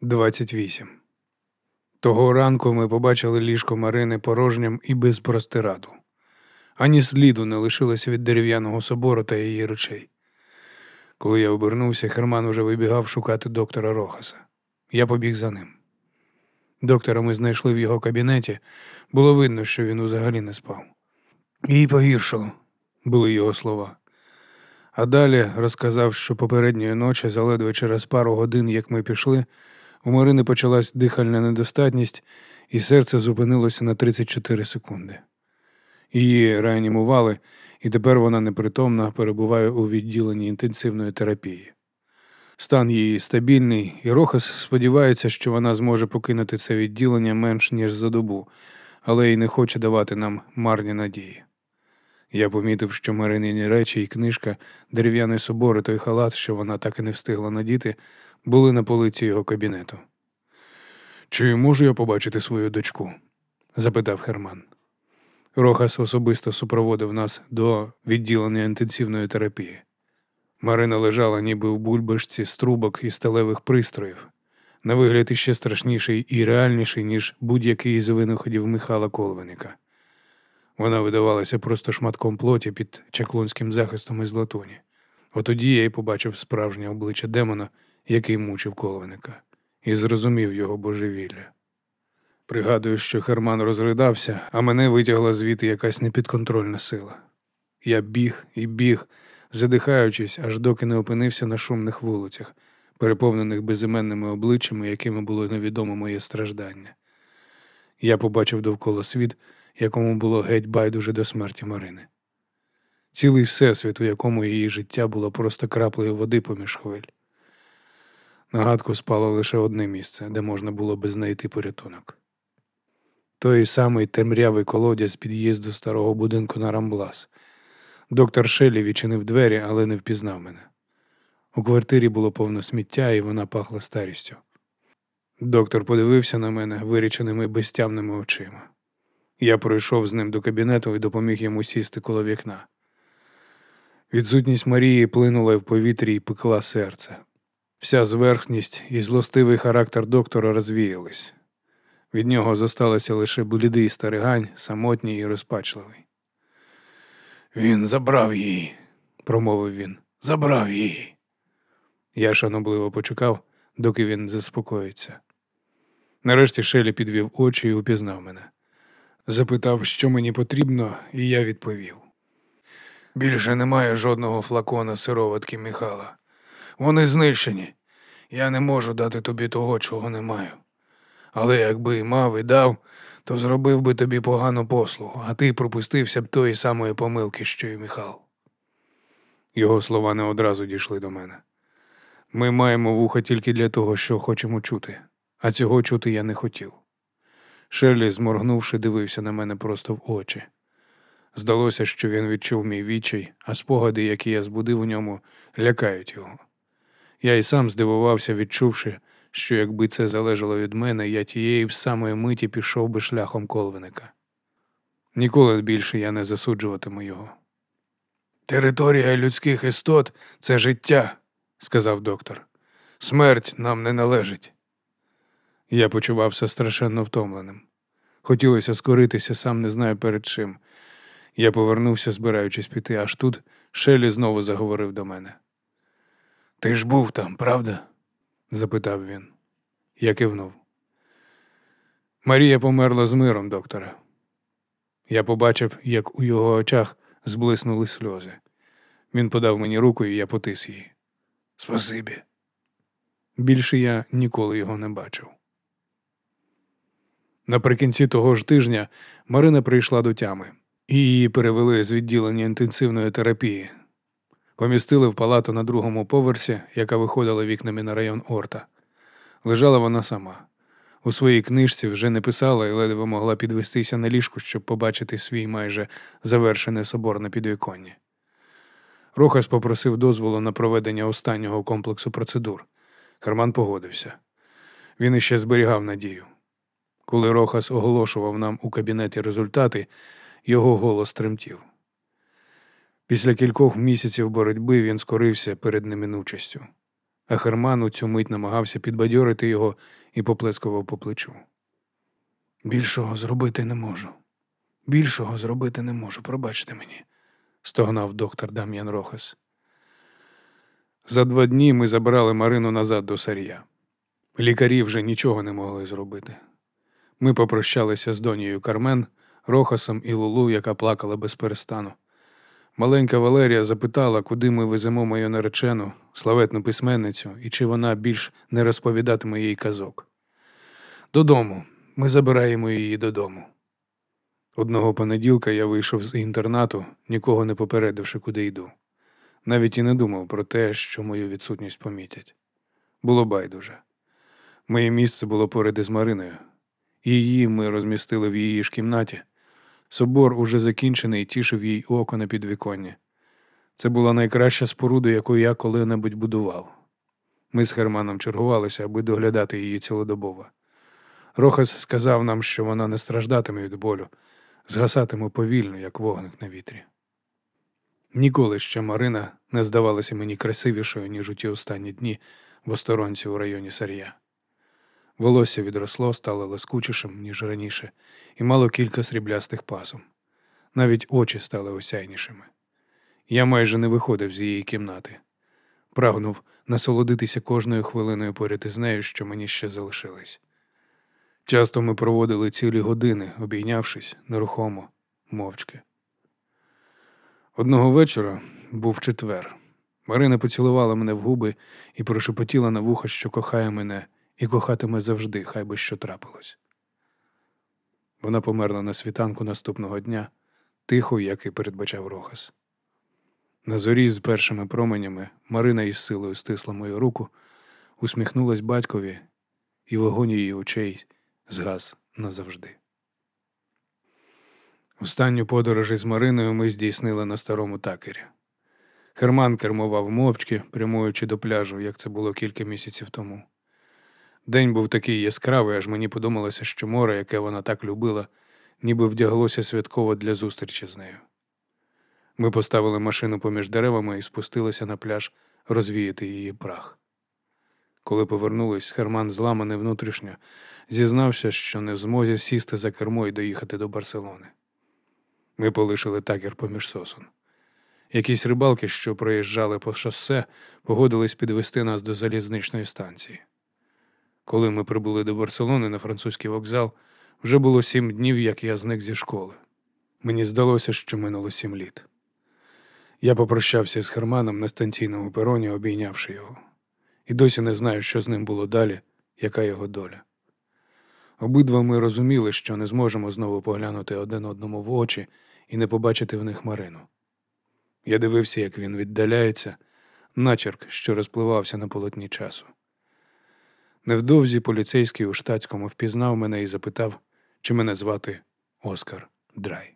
28. Того ранку ми побачили ліжко Марини порожнім і без простираду. Ані сліду не лишилося від дерев'яного собору та її речей. Коли я обернувся, Херман уже вибігав шукати доктора Рохаса. Я побіг за ним. Доктора ми знайшли в його кабінеті. Було видно, що він взагалі не спав. Їй погіршило, були його слова. А далі розказав, що попередньої ночі, заледве через пару годин, як ми пішли, у Марини почалась дихальна недостатність, і серце зупинилося на 34 секунди. Її реанімували, і тепер вона непритомна перебуває у відділенні інтенсивної терапії. Стан її стабільний, і Рохас сподівається, що вона зможе покинути це відділення менш ніж за добу, але й не хоче давати нам марні надії. Я помітив, що Маринині речі і книжка, дерев'яний собор і той халат, що вона так і не встигла надіти, були на полиці його кабінету. Чи можу я побачити свою дочку? запитав Херман. Рохас особисто супроводив нас до відділення інтенсивної терапії. Марина лежала ніби в бульбашці з трубок і сталевих пристроїв, на вигляд іще страшніший і реальніший, ніж будь-який із винаходів Михайла Колвеника. Вона видавалася просто шматком плоті під чаклунським захистом із латуні. Отоді я й побачив справжнє обличчя демона, який мучив колвеника, і зрозумів його божевілля. Пригадую, що Херман розридався, а мене витягла звідти якась непідконтрольна сила. Я біг і біг, задихаючись, аж доки не опинився на шумних вулицях, переповнених безіменними обличчями, якими було невідомо моє страждання. Я побачив довкола світ, якому було геть байдуже до смерті Марини. Цілий всесвіт, у якому її життя було просто краплею води поміж хвиль. Нагадку спало лише одне місце, де можна було би знайти порятунок. Той самий темрявий колодязь під'їзду старого будинку на Рамблас. Доктор Шелі відчинив двері, але не впізнав мене. У квартирі було повно сміття, і вона пахла старістю. Доктор подивився на мене виріченими безтямними очима. Я пройшов з ним до кабінету і допоміг йому сісти коло вікна. Відсутність Марії плинула в повітрі і пекла серце. Вся зверхність і злостивий характер доктора розвіялись. Від нього зосталося лише блідий старигань, самотній і розпачливий. Він забрав її, промовив він. Забрав її. Я шанобливо почекав, доки він заспокоїться. Нарешті Шелі підвів очі і упізнав мене. Запитав, що мені потрібно, і я відповів. Більше немає жодного флакона сироватки Міхала. Вони знищені. Я не можу дати тобі того, чого не маю. Але якби і мав і дав, то зробив би тобі погану послугу, а ти пропустився б тої самої помилки, що й Міхал. Його слова не одразу дійшли до мене. Ми маємо вуха тільки для того, що хочемо чути, а цього чути я не хотів. Шерлі, зморгнувши, дивився на мене просто в очі. Здалося, що він відчув мій відчай, а спогади, які я збудив у ньому, лякають його. Я й сам здивувався, відчувши, що якби це залежало від мене, я тієї б самої миті пішов би шляхом колвеника. Ніколи більше я не засуджуватиму його. Територія людських істот це життя, сказав доктор. Смерть нам не належить. Я почувався страшенно втомленим. Хотілося скоритися, сам не знаю перед чим. Я повернувся, збираючись піти, аж тут Шелі знову заговорив до мене. Ти ж був там, правда? запитав він. Я кивнув. Марія померла з миром, доктора. Я побачив, як у його очах зблиснули сльози. Він подав мені руку, і я потис її. Спасибі. Більше я ніколи його не бачив. Наприкінці того ж тижня Марина прийшла до тями, її перевели з відділення інтенсивної терапії. Помістили в палату на другому поверсі, яка виходила вікнами на район Орта. Лежала вона сама. У своїй книжці вже не писала і ледве могла підвестися на ліжку, щоб побачити свій майже завершений собор на підвіконні. Рохас попросив дозволу на проведення останнього комплексу процедур. Харман погодився. Він іще зберігав надію. Коли Рохас оголошував нам у кабінеті результати, його голос тремтів. Після кількох місяців боротьби він скорився перед неминучістю. а Херман у цю мить намагався підбадьорити його і поплескував по плечу. Більшого зробити не можу. Більшого зробити не можу, пробачте мені, стогнав доктор Дам'ян Рохас. За два дні ми забрали Марину назад до Сарія. Лікарі вже нічого не могли зробити. Ми попрощалися з донією Кармен, Рохасом і Лулу, яка плакала без перестану. Маленька Валерія запитала, куди ми веземо мою наречену, славетну письменницю, і чи вона більш не розповідатиме їй казок. Додому. Ми забираємо її додому. Одного понеділка я вийшов з інтернату, нікого не попередивши, куди йду. Навіть і не думав про те, що мою відсутність помітять. Було байдуже. Моє місце було поряд із Мариною. Її ми розмістили в її ж кімнаті. Собор уже закінчений тішив їй око на підвіконні. Це була найкраща споруда, яку я коли-небудь будував. Ми з Германом чергувалися, аби доглядати її цілодобово. Рохас сказав нам, що вона не страждатиме від болю, згасатиме повільно, як вогник на вітрі. Ніколи ще Марина не здавалася мені красивішою, ніж у ті останні дні в осторонці у районі Сар'я. Волосся відросло, стало лискучішим, ніж раніше, і мало кілька сріблястих пасом. Навіть очі стали осяйнішими. Я майже не виходив з її кімнати. Прагнув насолодитися кожною хвилиною поряд із нею, що мені ще залишилось. Часто ми проводили цілі години, обійнявшись нерухомо, мовчки. Одного вечора був четвер. Марина поцілувала мене в губи і прошепотіла на вухо, що кохає мене і кохатиме завжди, хай би що трапилось. Вона померла на світанку наступного дня, тихо, як і передбачав Рохас. На зорі з першими променями Марина із силою стисла мою руку, усміхнулась батькові, і вогонь її очей згас назавжди. Останню подорож із Мариною ми здійснили на старому такері. Херман кермував мовчки, прямуючи до пляжу, як це було кілька місяців тому. День був такий яскравий, аж мені подумалося, що море, яке вона так любила, ніби вдяглося святково для зустрічі з нею. Ми поставили машину поміж деревами і спустилися на пляж розвіяти її прах. Коли повернулись, Херман, зламаний внутрішньо, зізнався, що не в змозі сісти за кермо і доїхати до Барселони. Ми полишили такер поміж сосон. Якісь рибалки, що проїжджали по шосе, погодились підвести нас до залізничної станції. Коли ми прибули до Барселони на французький вокзал, вже було сім днів, як я зник зі школи. Мені здалося, що минуло сім літ. Я попрощався з Херманом на станційному пероні, обійнявши його, і досі не знаю, що з ним було далі, яка його доля. Обидва ми розуміли, що не зможемо знову поглянути один одному в очі і не побачити в них Марину. Я дивився, як він віддаляється, начерк, що розпливався на полотні часу. Невдовзі поліцейський у штатському впізнав мене і запитав, чи мене звати Оскар Драй.